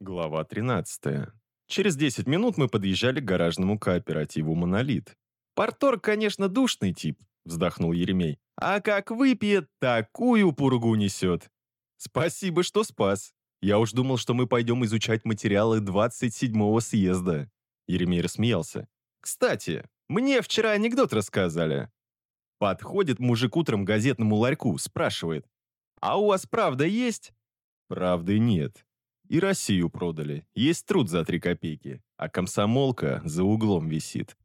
Глава 13. Через 10 минут мы подъезжали к гаражному кооперативу «Монолит». «Порторг, конечно, душный тип», — вздохнул Еремей. «А как выпьет, такую пургу несет». «Спасибо, что спас. Я уж думал, что мы пойдем изучать материалы 27-го съезда». Еремей рассмеялся. «Кстати, мне вчера анекдот рассказали». Подходит мужик утром к газетному ларьку, спрашивает. «А у вас правда есть?» «Правды нет. И Россию продали. Есть труд за три копейки, а комсомолка за углом висит».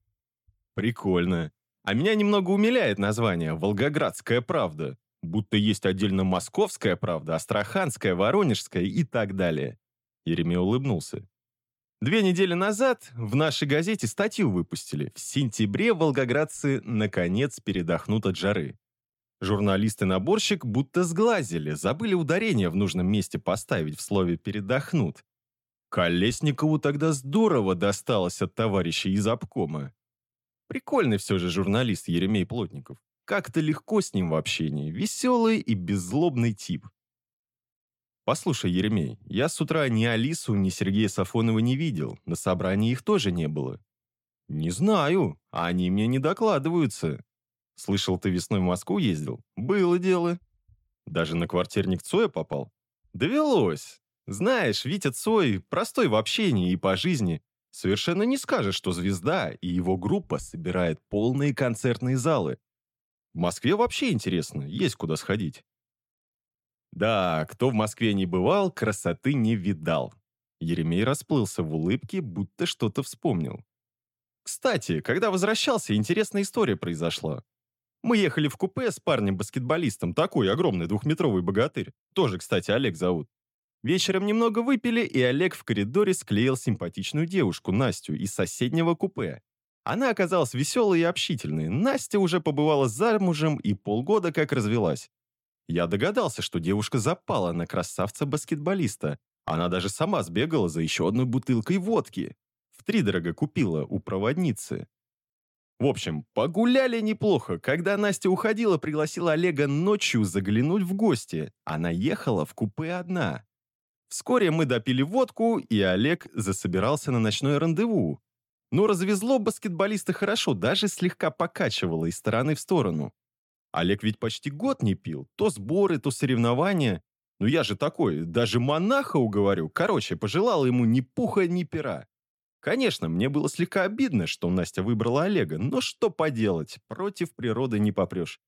«Прикольно. А меня немного умиляет название «Волгоградская правда». Будто есть отдельно московская правда, астраханская, воронежская и так далее. Еремей улыбнулся. Две недели назад в нашей газете статью выпустили. В сентябре волгоградцы наконец передохнут от жары. Журналист и наборщик будто сглазили, забыли ударение в нужном месте поставить в слове «передохнут». Колесникову тогда здорово досталось от товарища из обкома. Прикольный все же журналист Еремей Плотников. Как-то легко с ним в общении, веселый и беззлобный тип. «Послушай, Еремей, я с утра ни Алису, ни Сергея Сафонова не видел, на собрании их тоже не было». «Не знаю, они мне не докладываются». «Слышал, ты весной в Москву ездил?» «Было дело». «Даже на квартирник Цоя попал?» «Довелось. Знаешь, Витя Цой простой в общении и по жизни. Совершенно не скажешь, что звезда и его группа собирает полные концертные залы. В Москве вообще интересно, есть куда сходить. Да, кто в Москве не бывал, красоты не видал. Еремей расплылся в улыбке, будто что-то вспомнил. Кстати, когда возвращался, интересная история произошла. Мы ехали в купе с парнем-баскетболистом, такой огромный двухметровый богатырь. Тоже, кстати, Олег зовут. Вечером немного выпили, и Олег в коридоре склеил симпатичную девушку, Настю, из соседнего купе. Она оказалась веселой и общительной. Настя уже побывала замужем и полгода как развелась. Я догадался, что девушка запала на красавца-баскетболиста. Она даже сама сбегала за еще одной бутылкой водки. Втридорого купила у проводницы. В общем, погуляли неплохо. Когда Настя уходила, пригласила Олега ночью заглянуть в гости. Она ехала в купе одна. Вскоре мы допили водку, и Олег засобирался на ночное рандеву. Но развезло баскетболиста хорошо, даже слегка покачивало из стороны в сторону. Олег ведь почти год не пил. То сборы, то соревнования. Ну я же такой, даже монаха уговорю. Короче, пожелал ему ни пуха, ни пера. Конечно, мне было слегка обидно, что Настя выбрала Олега, но что поделать, против природы не попрешь.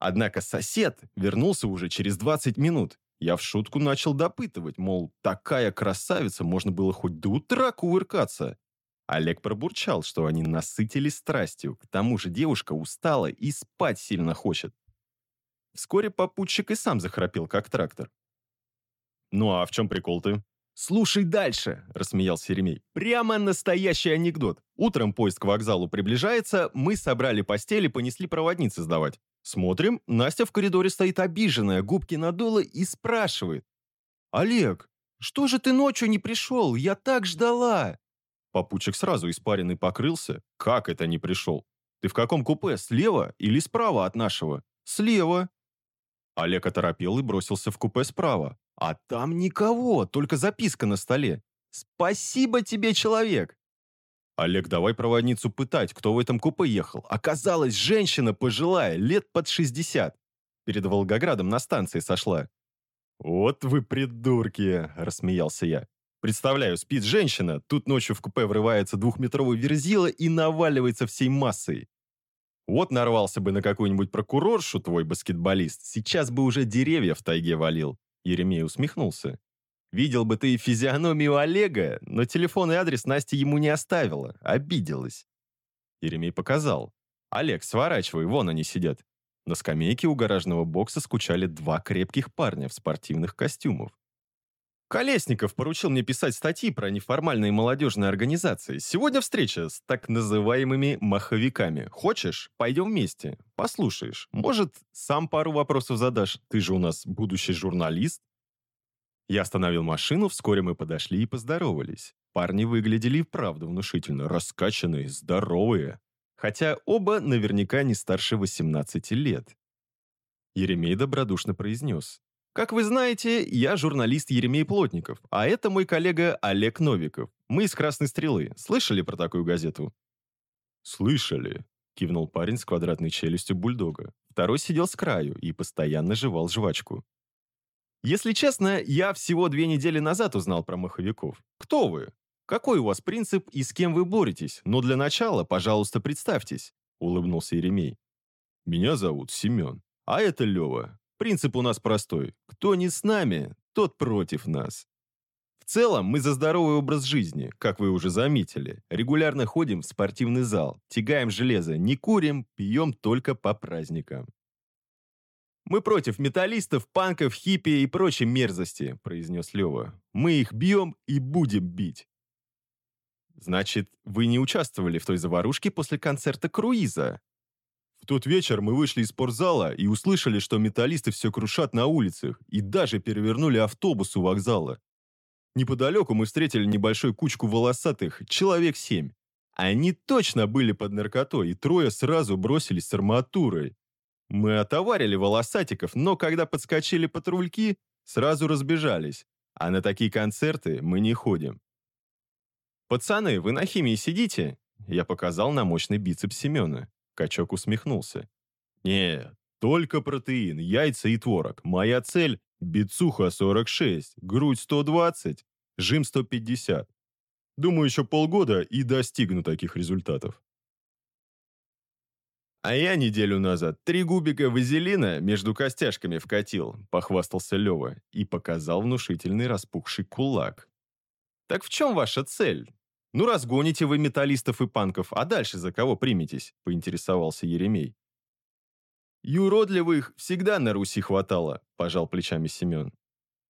Однако сосед вернулся уже через 20 минут. Я в шутку начал допытывать, мол, такая красавица, можно было хоть до утра кувыркаться. Олег пробурчал, что они насытились страстью, к тому же девушка устала и спать сильно хочет. Вскоре попутчик и сам захрапел, как трактор. «Ну а в чем прикол ты?» «Слушай дальше», – рассмеялся Еремей. «Прямо настоящий анекдот. Утром поезд к вокзалу приближается, мы собрали постели, понесли проводницы сдавать. Смотрим, Настя в коридоре стоит обиженная, губки надула и спрашивает. «Олег, что же ты ночью не пришел? Я так ждала!» Попутчик сразу испаренный покрылся. Как это не пришел? Ты в каком купе? Слева или справа от нашего? Слева. Олег оторопел и бросился в купе справа. А там никого, только записка на столе. «Спасибо тебе, человек!» Олег, давай проводницу пытать, кто в этом купе ехал. Оказалось, женщина пожилая, лет под 60. Перед Волгоградом на станции сошла. «Вот вы придурки!» – рассмеялся я. Представляю, спит женщина, тут ночью в купе врывается двухметровый верзила и наваливается всей массой. Вот нарвался бы на какую-нибудь прокуроршу твой баскетболист, сейчас бы уже деревья в тайге валил. Еремей усмехнулся. Видел бы ты физиономию Олега, но телефон и адрес Настя ему не оставила, обиделась. Еремей показал. «Олег, сворачивай, вон они сидят». На скамейке у гаражного бокса скучали два крепких парня в спортивных костюмах. Колесников поручил мне писать статьи про неформальные молодежные организации. Сегодня встреча с так называемыми маховиками. Хочешь, пойдем вместе, послушаешь. Может, сам пару вопросов задашь. Ты же у нас будущий журналист. Я остановил машину, вскоре мы подошли и поздоровались. Парни выглядели и вправду внушительно, раскачанные, здоровые. Хотя оба наверняка не старше 18 лет. Еремей добродушно произнес. Как вы знаете, я журналист Еремей Плотников, а это мой коллега Олег Новиков. Мы из «Красной стрелы». Слышали про такую газету? Слышали, кивнул парень с квадратной челюстью бульдога. Второй сидел с краю и постоянно жевал жвачку. Если честно, я всего две недели назад узнал про маховиков. Кто вы? Какой у вас принцип и с кем вы боретесь? Но для начала, пожалуйста, представьтесь, улыбнулся Еремей. Меня зовут Семен, а это Лева. Принцип у нас простой. Кто не с нами, тот против нас. В целом, мы за здоровый образ жизни, как вы уже заметили. Регулярно ходим в спортивный зал, тягаем железо, не курим, пьем только по праздникам. «Мы против металлистов, панков, хиппи и прочей мерзости», – произнес Лева. «Мы их бьем и будем бить». «Значит, вы не участвовали в той заварушке после концерта Круиза?» Тот вечер мы вышли из спортзала и услышали, что металлисты все крушат на улицах и даже перевернули автобус у вокзала. Неподалеку мы встретили небольшую кучку волосатых, человек семь. Они точно были под наркотой, и трое сразу бросились с арматурой. Мы отоварили волосатиков, но когда подскочили патрульки, сразу разбежались. А на такие концерты мы не ходим. «Пацаны, вы на химии сидите?» Я показал на мощный бицепс Семена. Качок усмехнулся. «Не, только протеин, яйца и творог. Моя цель – бицуха 46, грудь 120, жим 150. Думаю, еще полгода и достигну таких результатов». «А я неделю назад три губика вазелина между костяшками вкатил», – похвастался Лева и показал внушительный распухший кулак. «Так в чем ваша цель? «Ну, разгоните вы металлистов и панков, а дальше за кого приметесь?» – поинтересовался Еремей. «Юродливых всегда на Руси хватало», – пожал плечами Семен.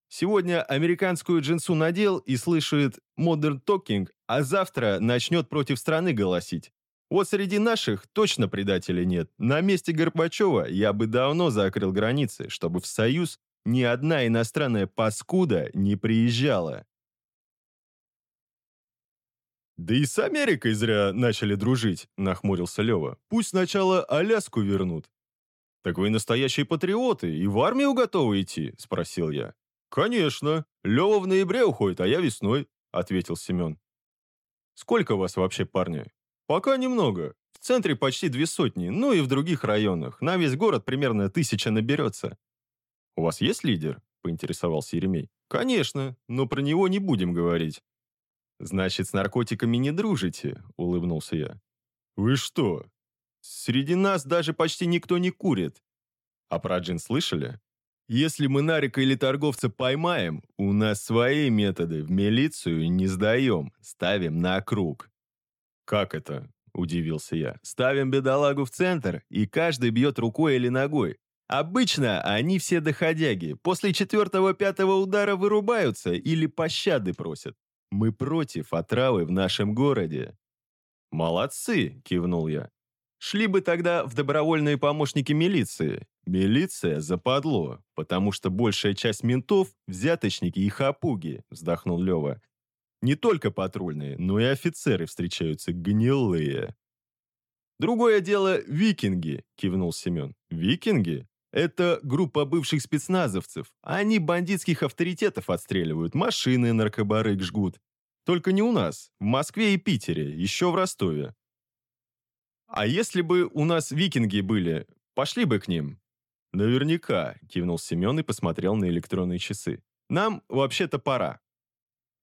«Сегодня американскую джинсу надел и слышит «Modern Talking», а завтра начнет против страны голосить. Вот среди наших точно предателей нет. На месте Горбачева я бы давно закрыл границы, чтобы в Союз ни одна иностранная паскуда не приезжала. «Да и с Америкой зря начали дружить», – нахмурился Лева. «Пусть сначала Аляску вернут». «Так вы настоящие патриоты и в армию готовы идти?» – спросил я. «Конечно. Лева в ноябре уходит, а я весной», – ответил Семен. «Сколько вас вообще, парни?» «Пока немного. В центре почти две сотни, ну и в других районах. На весь город примерно тысяча наберется». «У вас есть лидер?» – поинтересовался Еремей. «Конечно, но про него не будем говорить. «Значит, с наркотиками не дружите?» – улыбнулся я. «Вы что? Среди нас даже почти никто не курит. А про джин слышали? Если мы нарика или торговца поймаем, у нас свои методы, в милицию не сдаем, ставим на круг». «Как это?» – удивился я. «Ставим бедолагу в центр, и каждый бьет рукой или ногой. Обычно они все доходяги, после четвертого-пятого удара вырубаются или пощады просят. Мы против отравы в нашем городе». «Молодцы!» – кивнул я. «Шли бы тогда в добровольные помощники милиции. Милиция западло, потому что большая часть ментов – взяточники и хапуги», – вздохнул Лева. «Не только патрульные, но и офицеры встречаются гнилые». «Другое дело – викинги», – кивнул Семен. «Викинги? Это группа бывших спецназовцев. Они бандитских авторитетов отстреливают, машины наркобарык жгут. Только не у нас, в Москве и Питере, еще в Ростове. А если бы у нас викинги были, пошли бы к ним? Наверняка, кивнул Семен и посмотрел на электронные часы. Нам вообще-то пора.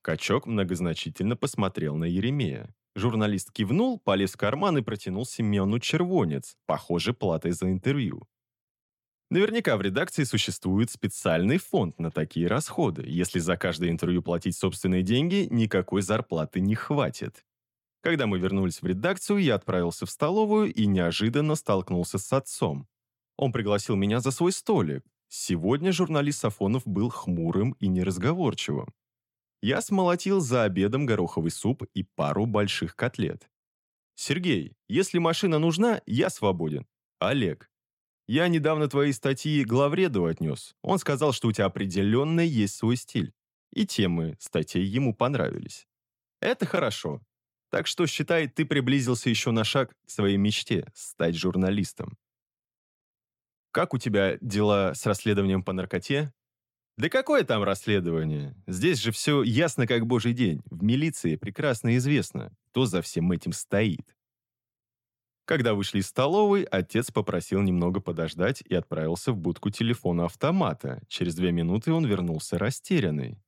Качок многозначительно посмотрел на Еремея. Журналист кивнул, полез в карман и протянул Семену червонец, похоже, платой за интервью. Наверняка в редакции существует специальный фонд на такие расходы. Если за каждое интервью платить собственные деньги, никакой зарплаты не хватит. Когда мы вернулись в редакцию, я отправился в столовую и неожиданно столкнулся с отцом. Он пригласил меня за свой столик. Сегодня журналист Сафонов был хмурым и неразговорчивым. Я смолотил за обедом гороховый суп и пару больших котлет. «Сергей, если машина нужна, я свободен. Олег, я недавно твои статьи главреду отнес. Он сказал, что у тебя определенно есть свой стиль. И темы статей ему понравились. Это хорошо. Так что, считай, ты приблизился еще на шаг к своей мечте – стать журналистом. Как у тебя дела с расследованием по наркоте? Да какое там расследование? Здесь же все ясно как божий день. В милиции прекрасно известно, кто за всем этим стоит. Когда вышли из столовой, отец попросил немного подождать и отправился в будку телефона-автомата. Через две минуты он вернулся растерянный.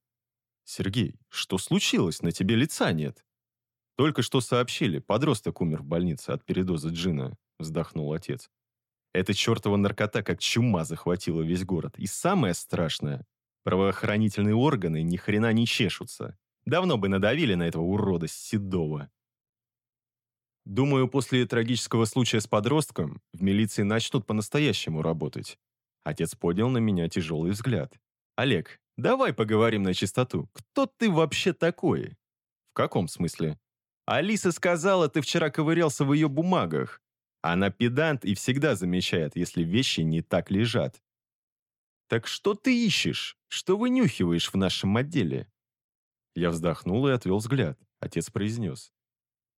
«Сергей, что случилось? На тебе лица нет». «Только что сообщили, подросток умер в больнице от передоза джина», вздохнул отец. «Эта чертова наркота как чума захватила весь город. И самое страшное, правоохранительные органы ни хрена не чешутся. Давно бы надавили на этого урода Седова». Думаю, после трагического случая с подростком в милиции начнут по-настоящему работать. Отец поднял на меня тяжелый взгляд. Олег, давай поговорим на чистоту. Кто ты вообще такой? В каком смысле? Алиса сказала, ты вчера ковырялся в ее бумагах. Она педант и всегда замечает, если вещи не так лежат. Так что ты ищешь? Что вынюхиваешь в нашем отделе? Я вздохнул и отвел взгляд. Отец произнес.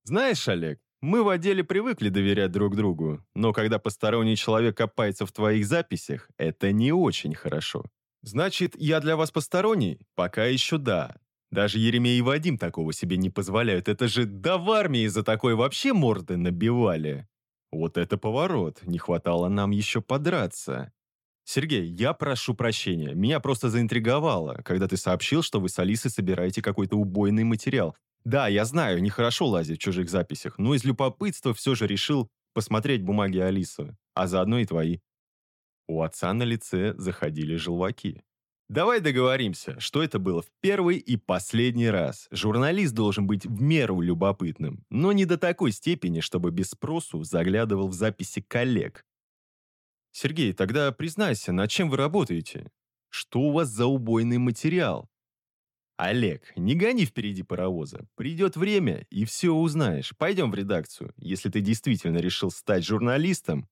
Знаешь, Олег, мы в отделе привыкли доверять друг другу, но когда посторонний человек копается в твоих записях, это не очень хорошо. Значит, я для вас посторонний? Пока еще да. Даже Еремей и Вадим такого себе не позволяют. Это же да в армии за такой вообще морды набивали. Вот это поворот. Не хватало нам еще подраться. Сергей, я прошу прощения. Меня просто заинтриговало, когда ты сообщил, что вы с Алисой собираете какой-то убойный материал. Да, я знаю, нехорошо лазить в чужих записях, но из любопытства все же решил посмотреть бумаги Алисы, а заодно и твои. У отца на лице заходили желваки. Давай договоримся, что это было в первый и последний раз. Журналист должен быть в меру любопытным, но не до такой степени, чтобы без спросу заглядывал в записи коллег. Сергей, тогда признайся, над чем вы работаете? Что у вас за убойный материал? Олег, не гони впереди паровоза. Придет время, и все узнаешь. Пойдем в редакцию. Если ты действительно решил стать журналистом,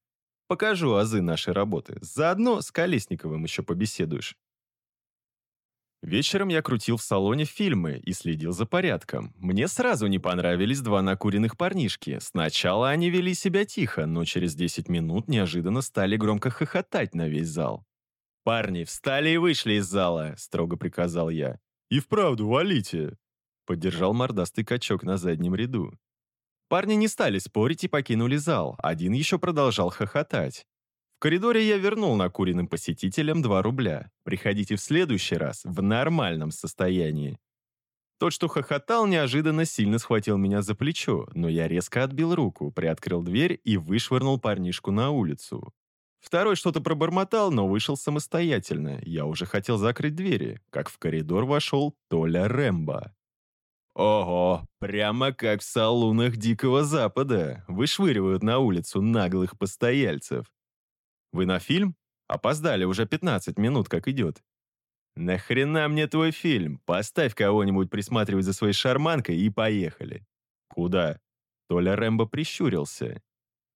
покажу азы нашей работы. Заодно с Колесниковым еще побеседуешь. Вечером я крутил в салоне фильмы и следил за порядком. Мне сразу не понравились два накуренных парнишки. Сначала они вели себя тихо, но через 10 минут неожиданно стали громко хохотать на весь зал. «Парни, встали и вышли из зала!» – строго приказал я. «И вправду, валите!» Поддержал мордастый качок на заднем ряду. Парни не стали спорить и покинули зал. Один еще продолжал хохотать. В коридоре я вернул накуренным посетителям 2 рубля. Приходите в следующий раз в нормальном состоянии. Тот, что хохотал, неожиданно сильно схватил меня за плечо, но я резко отбил руку, приоткрыл дверь и вышвырнул парнишку на улицу. Второй что-то пробормотал, но вышел самостоятельно. Я уже хотел закрыть двери, как в коридор вошел Толя Рэмбо. Ого, прямо как в салунах Дикого Запада. Вышвыривают на улицу наглых постояльцев. Вы на фильм? Опоздали, уже 15 минут как идет. Нахрена мне твой фильм? Поставь кого-нибудь присматривать за своей шарманкой и поехали. Куда? Толя Рэмбо прищурился.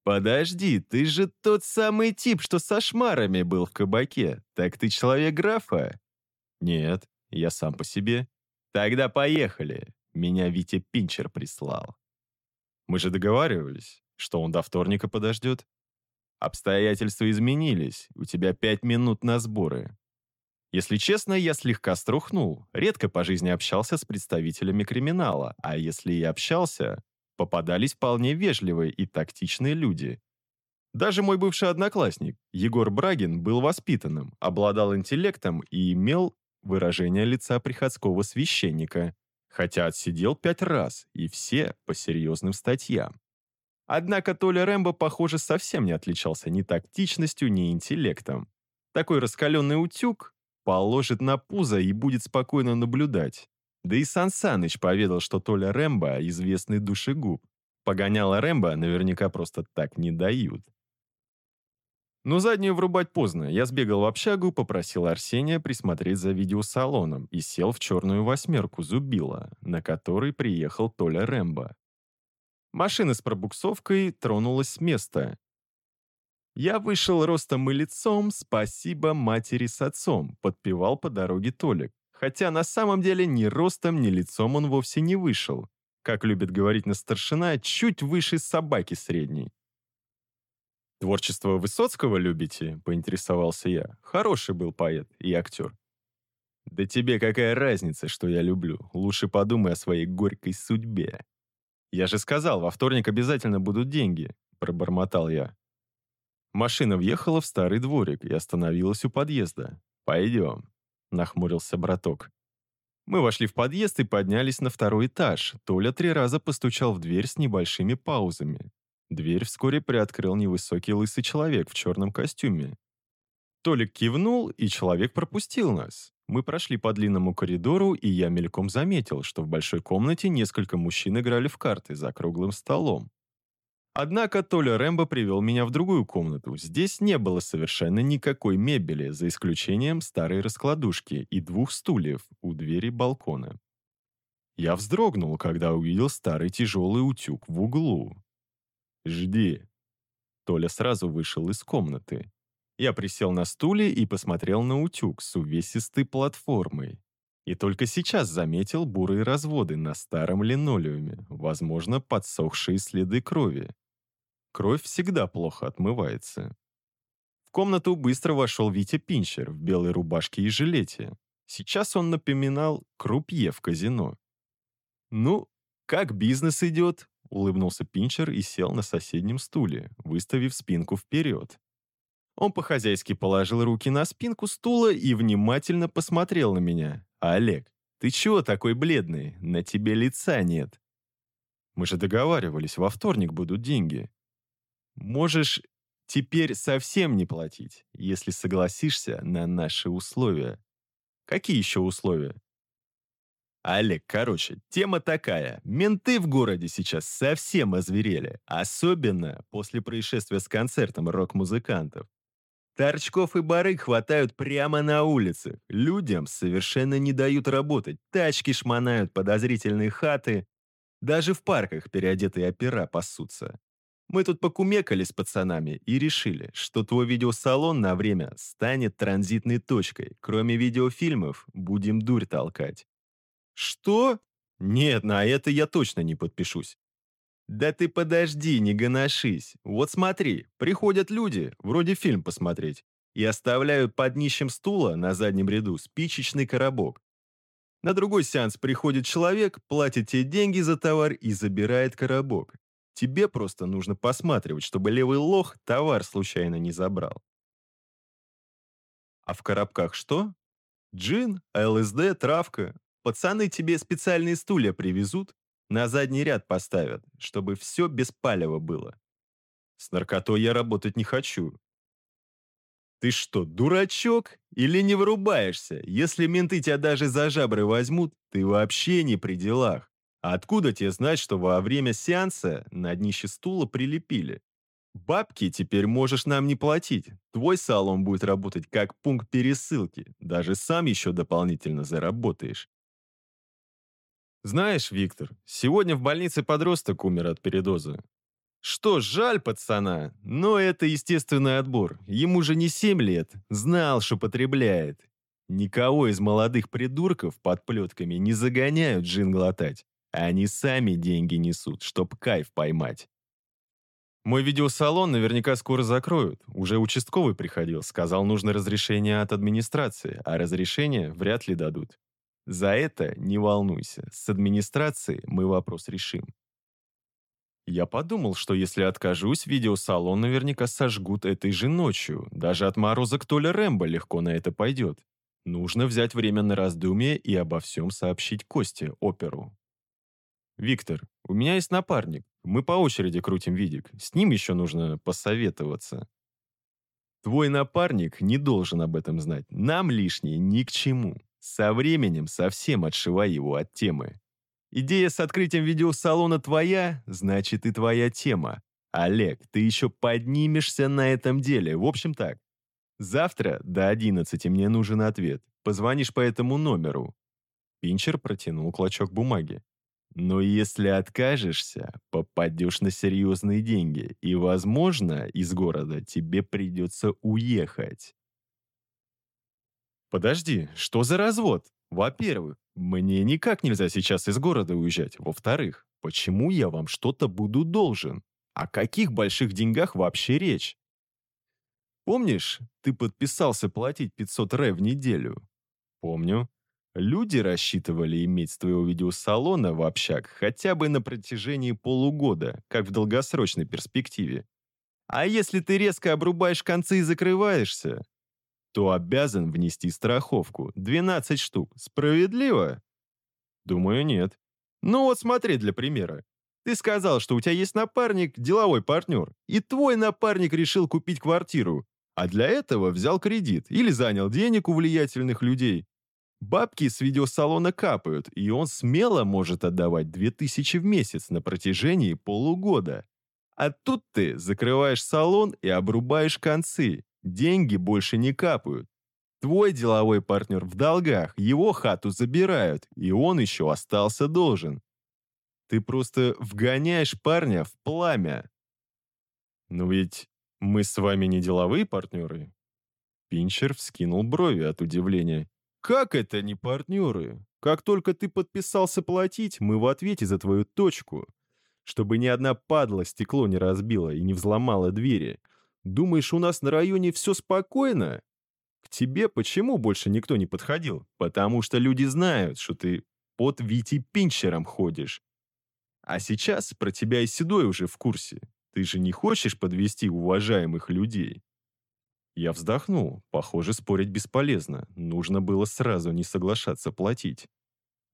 «Подожди, ты же тот самый тип, что со шмарами был в кабаке. Так ты человек графа?» «Нет, я сам по себе». «Тогда поехали. Меня Витя Пинчер прислал». «Мы же договаривались, что он до вторника подождет». «Обстоятельства изменились. У тебя пять минут на сборы». Если честно, я слегка струхнул. Редко по жизни общался с представителями криминала, а если и общался, попадались вполне вежливые и тактичные люди. Даже мой бывший одноклассник, Егор Брагин, был воспитанным, обладал интеллектом и имел выражение лица приходского священника, хотя отсидел пять раз, и все по серьезным статьям. Однако Толя Рэмбо, похоже, совсем не отличался ни тактичностью, ни интеллектом. Такой раскаленный утюг положит на пузо и будет спокойно наблюдать. Да и Сан Саныч поведал, что Толя Рэмбо – известный душегуб. Погоняла Рэмбо наверняка просто так не дают. Но заднюю врубать поздно. Я сбегал в общагу, попросил Арсения присмотреть за видеосалоном и сел в черную восьмерку Зубила, на которой приехал Толя Рэмбо. Машина с пробуксовкой тронулась с места. Я вышел ростом и лицом, спасибо матери с отцом, подпевал по дороге Толик хотя на самом деле ни ростом, ни лицом он вовсе не вышел. Как любит говорить на старшина, чуть выше собаки средней. «Творчество Высоцкого любите?» – поинтересовался я. Хороший был поэт и актер. Да тебе какая разница, что я люблю? Лучше подумай о своей горькой судьбе. Я же сказал, во вторник обязательно будут деньги, пробормотал я. Машина въехала в старый дворик и остановилась у подъезда. «Пойдем», — нахмурился браток. Мы вошли в подъезд и поднялись на второй этаж. Толя три раза постучал в дверь с небольшими паузами. Дверь вскоре приоткрыл невысокий лысый человек в черном костюме. Толик кивнул, и человек пропустил нас. Мы прошли по длинному коридору, и я мельком заметил, что в большой комнате несколько мужчин играли в карты за круглым столом. Однако Толя Рэмбо привел меня в другую комнату. Здесь не было совершенно никакой мебели, за исключением старой раскладушки и двух стульев у двери балкона. Я вздрогнул, когда увидел старый тяжелый утюг в углу. «Жди». Толя сразу вышел из комнаты. Я присел на стуле и посмотрел на утюг с увесистой платформой. И только сейчас заметил бурые разводы на старом линолеуме, возможно, подсохшие следы крови. Кровь всегда плохо отмывается. В комнату быстро вошел Витя Пинчер в белой рубашке и жилете. Сейчас он напоминал крупье в казино. «Ну, как бизнес идет?» — улыбнулся Пинчер и сел на соседнем стуле, выставив спинку вперед. Он по-хозяйски положил руки на спинку стула и внимательно посмотрел на меня. «Олег, ты чего такой бледный? На тебе лица нет». «Мы же договаривались, во вторник будут деньги», Можешь теперь совсем не платить, если согласишься на наши условия. Какие еще условия? Олег, короче, тема такая. Менты в городе сейчас совсем озверели, особенно после происшествия с концертом рок-музыкантов. Торчков и барыг хватают прямо на улицах. Людям совершенно не дают работать. Тачки шмонают подозрительные хаты. Даже в парках переодетые опера пасутся. Мы тут покумекали с пацанами и решили, что твой видеосалон на время станет транзитной точкой. Кроме видеофильмов, будем дурь толкать. Что? Нет, на это я точно не подпишусь. Да ты подожди, не гоношись. Вот смотри, приходят люди, вроде фильм посмотреть, и оставляют под днищем стула на заднем ряду спичечный коробок. На другой сеанс приходит человек, платит тебе деньги за товар и забирает коробок. Тебе просто нужно посматривать, чтобы левый лох товар случайно не забрал. А в коробках что? Джин, ЛСД, травка. Пацаны тебе специальные стулья привезут, на задний ряд поставят, чтобы все без палева было. С наркотой я работать не хочу. Ты что, дурачок? Или не вырубаешься? Если менты тебя даже за жабры возьмут, ты вообще не при делах. А откуда тебе знать, что во время сеанса на днище стула прилепили? Бабки теперь можешь нам не платить. Твой салон будет работать как пункт пересылки. Даже сам еще дополнительно заработаешь. Знаешь, Виктор, сегодня в больнице подросток умер от передоза. Что, жаль пацана, но это естественный отбор. Ему же не 7 лет, знал, что потребляет. Никого из молодых придурков под плетками не загоняют джин глотать. Они сами деньги несут, чтоб кайф поймать. Мой видеосалон наверняка скоро закроют. Уже участковый приходил, сказал, нужно разрешение от администрации, а разрешение вряд ли дадут. За это не волнуйся, с администрацией мы вопрос решим. Я подумал, что если откажусь, видеосалон наверняка сожгут этой же ночью. Даже отморозок Толя Рэмбо легко на это пойдет. Нужно взять время на раздумье и обо всем сообщить Косте, оперу. «Виктор, у меня есть напарник. Мы по очереди крутим видик. С ним еще нужно посоветоваться». «Твой напарник не должен об этом знать. Нам лишнее ни к чему. Со временем совсем отшивай его от темы. Идея с открытием видеосалона твоя, значит и твоя тема. Олег, ты еще поднимешься на этом деле. В общем так. Завтра до 11 мне нужен ответ. Позвонишь по этому номеру». Пинчер протянул клочок бумаги. Но если откажешься, попадешь на серьезные деньги, и, возможно, из города тебе придется уехать. Подожди, что за развод? Во-первых, мне никак нельзя сейчас из города уезжать. Во-вторых, почему я вам что-то буду должен? О каких больших деньгах вообще речь? Помнишь, ты подписался платить 500 рэ в неделю? Помню. Люди рассчитывали иметь с твоего видеосалона в общак хотя бы на протяжении полугода, как в долгосрочной перспективе. А если ты резко обрубаешь концы и закрываешься, то обязан внести страховку. 12 штук. Справедливо? Думаю, нет. Ну вот смотри для примера. Ты сказал, что у тебя есть напарник, деловой партнер, и твой напарник решил купить квартиру, а для этого взял кредит или занял денег у влиятельных людей. Бабки с видеосалона капают, и он смело может отдавать 2000 в месяц на протяжении полугода. А тут ты закрываешь салон и обрубаешь концы. Деньги больше не капают. Твой деловой партнер в долгах, его хату забирают, и он еще остался должен. Ты просто вгоняешь парня в пламя. Но ведь мы с вами не деловые партнеры. Пинчер вскинул брови от удивления. Как это не партнеры? Как только ты подписался платить, мы в ответе за твою точку. Чтобы ни одна падла стекло не разбила и не взломала двери. Думаешь, у нас на районе все спокойно? К тебе почему больше никто не подходил? Потому что люди знают, что ты под Вити Пинчером ходишь. А сейчас про тебя и Седой уже в курсе. Ты же не хочешь подвести уважаемых людей?» Я вздохнул. Похоже, спорить бесполезно. Нужно было сразу не соглашаться платить.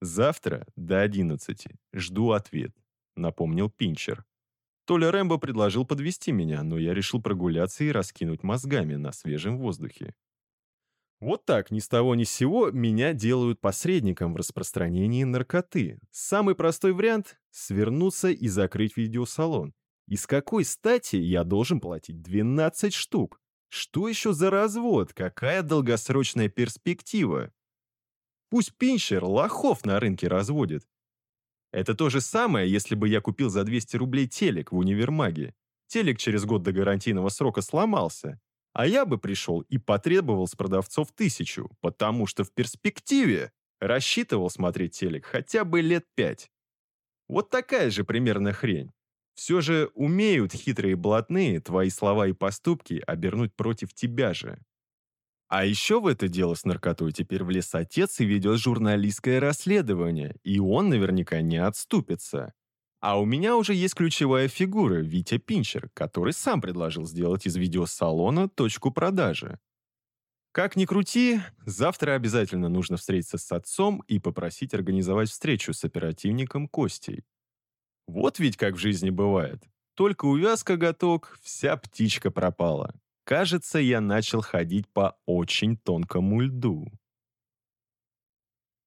«Завтра до одиннадцати. Жду ответ», — напомнил Пинчер. Толя Рэмбо предложил подвести меня, но я решил прогуляться и раскинуть мозгами на свежем воздухе. Вот так, ни с того ни с сего, меня делают посредником в распространении наркоты. Самый простой вариант — свернуться и закрыть видеосалон. И с какой стати я должен платить 12 штук? Что еще за развод? Какая долгосрочная перспектива? Пусть Пинчер лохов на рынке разводит. Это то же самое, если бы я купил за 200 рублей телек в универмаге. Телек через год до гарантийного срока сломался. А я бы пришел и потребовал с продавцов тысячу, потому что в перспективе рассчитывал смотреть телек хотя бы лет пять. Вот такая же примерно хрень. Все же умеют хитрые блатные твои слова и поступки обернуть против тебя же. А еще в это дело с наркотой теперь влез отец и ведет журналистское расследование, и он наверняка не отступится. А у меня уже есть ключевая фигура, Витя Пинчер, который сам предложил сделать из видеосалона точку продажи. Как ни крути, завтра обязательно нужно встретиться с отцом и попросить организовать встречу с оперативником Костей. Вот ведь как в жизни бывает. Только увяз коготок, вся птичка пропала. Кажется, я начал ходить по очень тонкому льду.